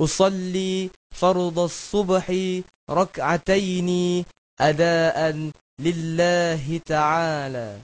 أصلي فرض الصبح ركعتين أداء لله تعالى.